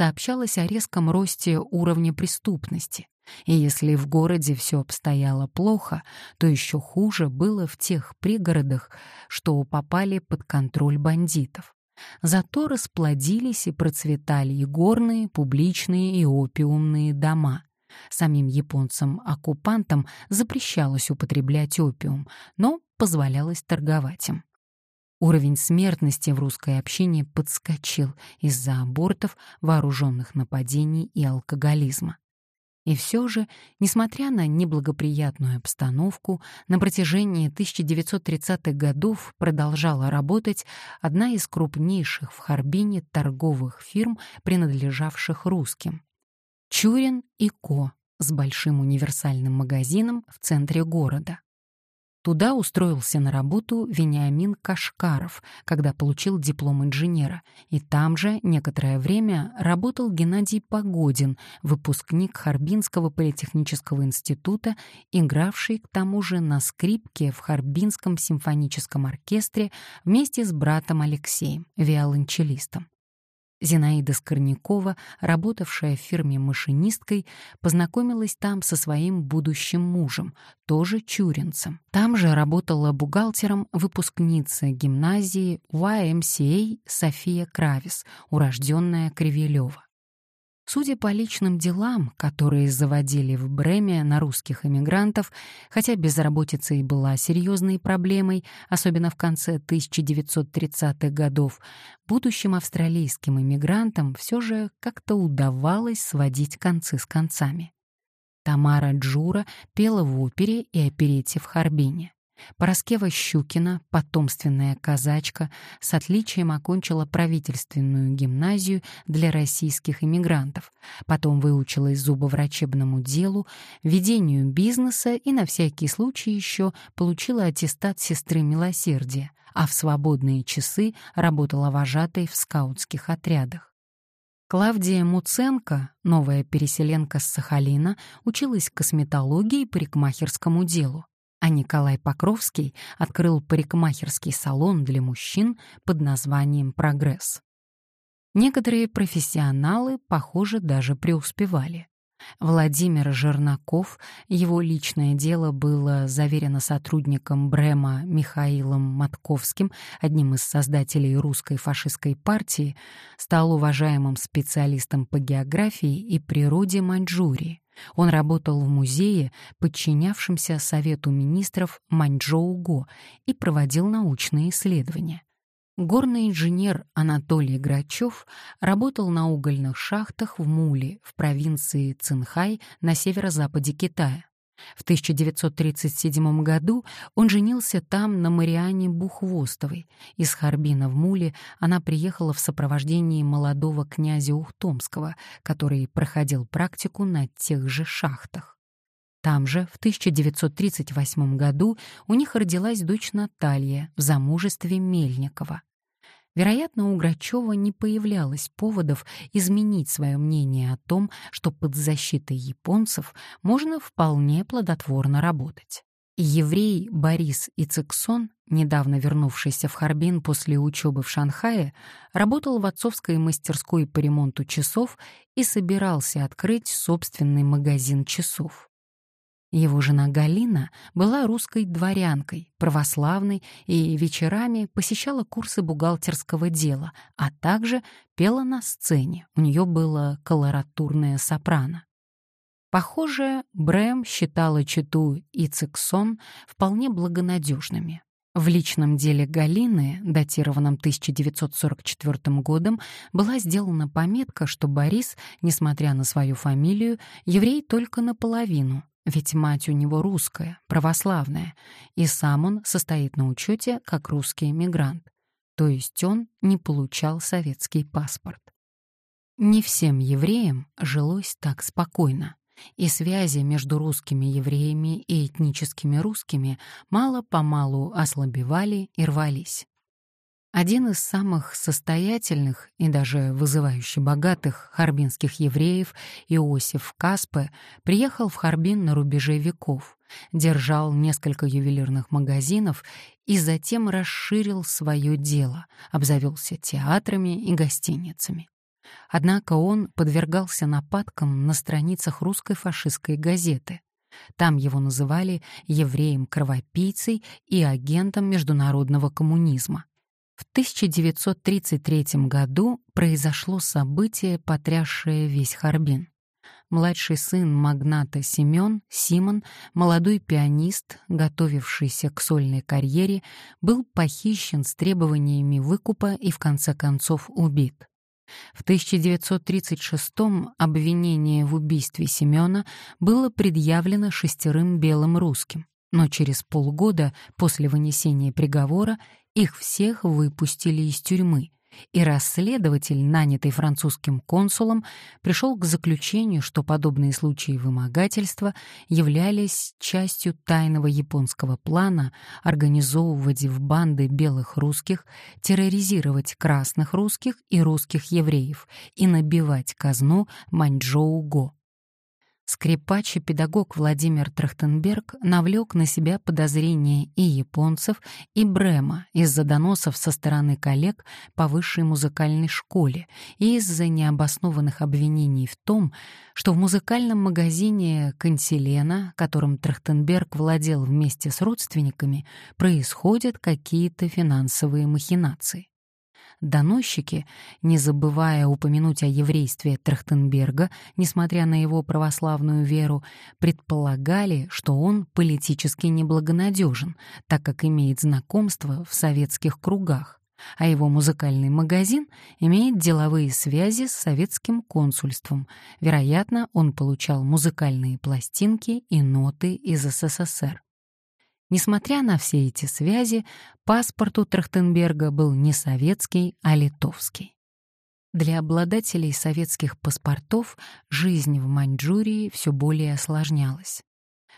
сообщалось о резком росте уровня преступности. И если в городе все обстояло плохо, то еще хуже было в тех пригородах, что попали под контроль бандитов. Зато расплодились и процветали и горные, публичные и опиумные дома. Самим японцам-оккупантам запрещалось употреблять опиум, но позволялось торговать им. Уровень смертности в русской общине подскочил из-за абортов, вооруженных нападений и алкоголизма. И все же, несмотря на неблагоприятную обстановку, на протяжении 1930-х годов продолжала работать одна из крупнейших в Харбине торговых фирм, принадлежавших русским. Чурин и Ко с большим универсальным магазином в центре города. Туда устроился на работу Вениамин Кашкаров, когда получил диплом инженера, и там же некоторое время работал Геннадий Погодин, выпускник Харбинского политехнического института, игравший к тому же на скрипке в Харбинском симфоническом оркестре вместе с братом Алексеем, виолончелистом. Зинаида Скорнякова, работавшая в фирме машинисткой, познакомилась там со своим будущим мужем, тоже чуринцем. Там же работала бухгалтером выпускница гимназии YMCA София Кравис, урожденная Кривелева. Судя по личным делам, которые заводили в Бреме на русских эмигрантов, хотя безработица и была серьезной проблемой, особенно в конце 1930-х годов, будущим австралийским эмигрантам все же как-то удавалось сводить концы с концами. Тамара Джура пела в опере и оперете в Харбине. Пороскева Щукина, потомственная казачка, с отличием окончила правительственную гимназию для российских иммигрантов, потом выучилась зубоврачебному делу, ведению бизнеса и на всякий случай еще получила аттестат сестры милосердия, а в свободные часы работала вожатой в скаутских отрядах. Клавдия Муценко, новая переселенка с Сахалина, училась косметологии и парикмахерскому делу а Николай Покровский открыл парикмахерский салон для мужчин под названием «Прогресс». Некоторые профессионалы, похоже, даже преуспевали. Владимир Жернаков, его личное дело было заверено сотрудником Брема Михаилом Матковским, одним из создателей русской фашистской партии, стал уважаемым специалистом по географии и природе Маньчжурии. Он работал в музее, подчинявшемся Совету министров Маньчжоу-Го, и проводил научные исследования. Горный инженер Анатолий Грачев работал на угольных шахтах в Муле, в провинции Цинхай на северо-западе Китая. В 1937 году он женился там на Мариане Бухвостовой. Из Харбина в Муле она приехала в сопровождении молодого князя Ухтомского, который проходил практику на тех же шахтах. Там же, в 1938 году, у них родилась дочь Наталья в замужестве Мельникова. Вероятно, у Грачева не появлялось поводов изменить свое мнение о том, что под защитой японцев можно вполне плодотворно работать. Еврей Борис Ицексон, недавно вернувшийся в Харбин после учебы в Шанхае, работал в отцовской мастерской по ремонту часов и собирался открыть собственный магазин часов. Его жена Галина была русской дворянкой, православной и вечерами посещала курсы бухгалтерского дела, а также пела на сцене, у нее было колоратурное сопрано. Похоже, Брэм считала читу и Циксон вполне благонадежными. В личном деле Галины, датированном 1944 годом, была сделана пометка, что Борис, несмотря на свою фамилию, еврей только наполовину, ведь мать у него русская, православная, и сам он состоит на учете как русский эмигрант, то есть он не получал советский паспорт. Не всем евреям жилось так спокойно, и связи между русскими евреями и этническими русскими мало-помалу ослабевали и рвались. Один из самых состоятельных и даже вызывающе богатых харбинских евреев, Иосиф Каспе, приехал в Харбин на рубеже веков, держал несколько ювелирных магазинов и затем расширил свое дело, обзавелся театрами и гостиницами. Однако он подвергался нападкам на страницах русской фашистской газеты. Там его называли евреем-кровопийцей и агентом международного коммунизма. В 1933 году произошло событие, потрясшее весь Харбин. Младший сын магната Семен, Симон, молодой пианист, готовившийся к сольной карьере, был похищен с требованиями выкупа и в конце концов убит. В 1936-м обвинение в убийстве Семёна было предъявлено шестерым белым русским, но через полгода после вынесения приговора их всех выпустили из тюрьмы, и расследователь, нанятый французским консулом, пришел к заключению, что подобные случаи вымогательства являлись частью тайного японского плана организовывать в банды белых русских, терроризировать красных русских и русских евреев и набивать казну Маньчжоу-го. Скрипач и педагог Владимир Трахтенберг навлек на себя подозрения и японцев, и Брема из-за доносов со стороны коллег по высшей музыкальной школе и из-за необоснованных обвинений в том, что в музыкальном магазине «Канцелена», которым Трахтенберг владел вместе с родственниками, происходят какие-то финансовые махинации. Доносчики, не забывая упомянуть о еврействе Трахтенберга, несмотря на его православную веру, предполагали, что он политически неблагонадежен, так как имеет знакомство в советских кругах, а его музыкальный магазин имеет деловые связи с советским консульством. Вероятно, он получал музыкальные пластинки и ноты из СССР. Несмотря на все эти связи, паспорт у Трахтенберга был не советский, а литовский. Для обладателей советских паспортов жизнь в Маньчжурии все более осложнялась.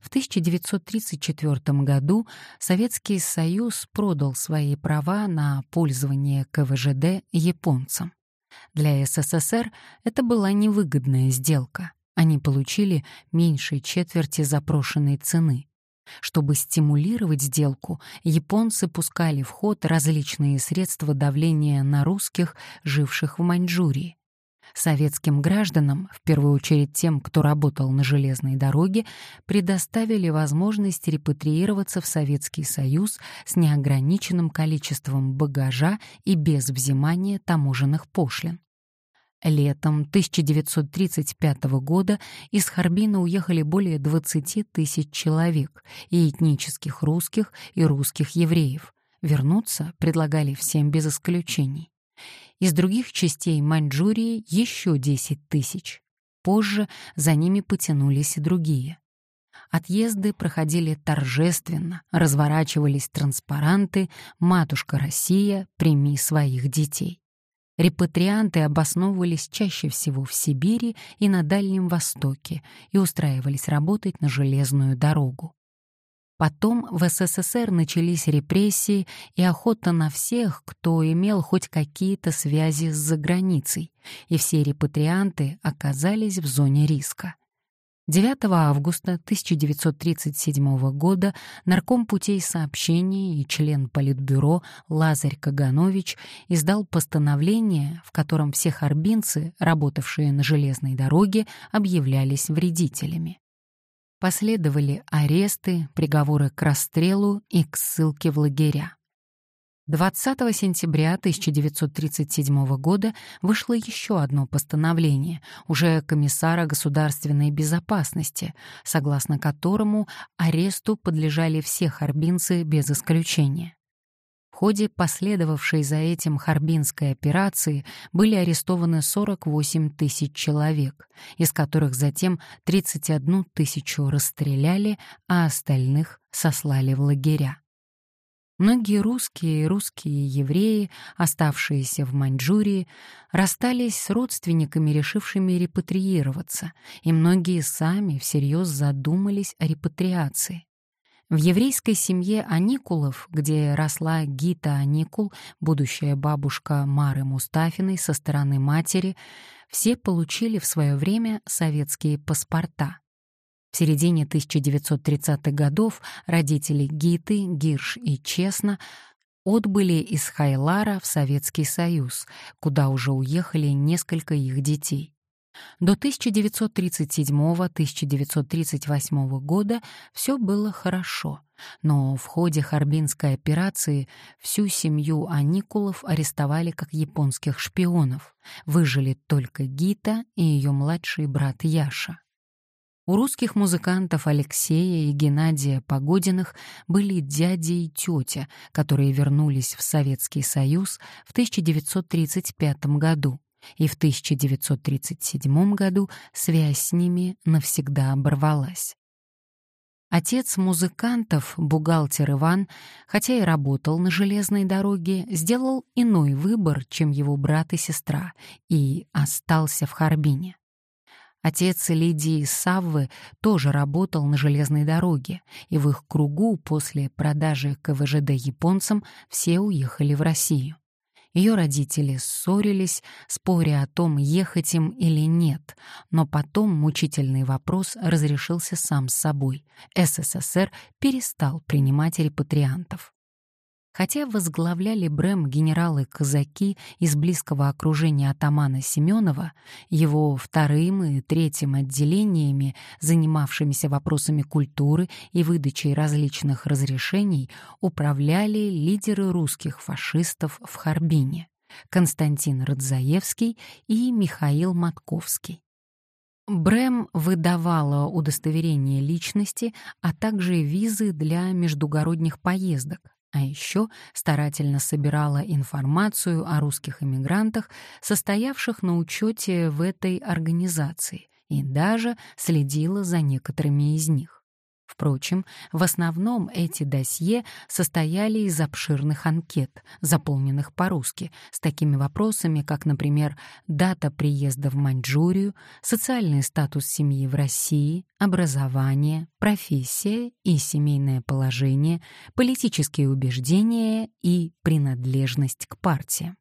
В 1934 году Советский Союз продал свои права на пользование КВЖД японцам. Для СССР это была невыгодная сделка. Они получили меньше четверти запрошенной цены. Чтобы стимулировать сделку, японцы пускали в ход различные средства давления на русских, живших в Маньчжурии. Советским гражданам, в первую очередь тем, кто работал на железной дороге, предоставили возможность репатриироваться в Советский Союз с неограниченным количеством багажа и без взимания таможенных пошлин. Летом 1935 года из Харбина уехали более 20 тысяч человек, и этнических русских, и русских евреев. Вернуться предлагали всем без исключений. Из других частей Маньчжурии еще 10 тысяч. Позже за ними потянулись и другие. Отъезды проходили торжественно, разворачивались транспаранты «Матушка Россия, прими своих детей». Репатрианты обосновывались чаще всего в Сибири и на Дальнем Востоке и устраивались работать на железную дорогу. Потом в СССР начались репрессии и охота на всех, кто имел хоть какие-то связи с заграницей, и все репатрианты оказались в зоне риска. 9 августа 1937 года нарком путей сообщений и член Политбюро Лазарь Каганович издал постановление, в котором все харбинцы, работавшие на железной дороге, объявлялись вредителями. Последовали аресты, приговоры к расстрелу и к ссылке в лагеря. 20 сентября 1937 года вышло еще одно постановление, уже комиссара государственной безопасности, согласно которому аресту подлежали все харбинцы без исключения. В ходе последовавшей за этим Харбинской операции были арестованы 48 тысяч человек, из которых затем 31 тысячу расстреляли, а остальных сослали в лагеря. Многие русские и русские евреи, оставшиеся в Маньчжурии, расстались с родственниками, решившими репатриироваться, и многие сами всерьез задумались о репатриации. В еврейской семье Аникулов, где росла Гита Аникул, будущая бабушка Мары Мустафиной со стороны матери, все получили в свое время советские паспорта. В середине 1930-х годов родители Гиты, Гирш и Честно отбыли из Хайлара в Советский Союз, куда уже уехали несколько их детей. До 1937-1938 года все было хорошо, но в ходе Харбинской операции всю семью Аникулов арестовали как японских шпионов. Выжили только Гита и ее младший брат Яша. У русских музыкантов Алексея и Геннадия Погодиных были дядя и тетя, которые вернулись в Советский Союз в 1935 году и в 1937 году связь с ними навсегда оборвалась. Отец музыкантов, бухгалтер Иван, хотя и работал на железной дороге, сделал иной выбор, чем его брат и сестра, и остался в Харбине. Отец Лидии Саввы тоже работал на железной дороге, и в их кругу после продажи КВЖД японцам все уехали в Россию. Ее родители ссорились, споря о том, ехать им или нет, но потом мучительный вопрос разрешился сам собой. СССР перестал принимать репатриантов. Хотя возглавляли Брэм генералы-казаки из близкого окружения атамана Семенова, его вторым и третьим отделениями, занимавшимися вопросами культуры и выдачей различных разрешений, управляли лидеры русских фашистов в Харбине — Константин Радзаевский и Михаил Матковский. Брэм выдавала удостоверение личности, а также визы для междугородних поездок, а еще старательно собирала информацию о русских эмигрантах, состоявших на учете в этой организации, и даже следила за некоторыми из них. Впрочем, в основном эти досье состояли из обширных анкет, заполненных по-русски, с такими вопросами, как, например, дата приезда в Маньчжурию, социальный статус семьи в России, образование, профессия и семейное положение, политические убеждения и принадлежность к партии.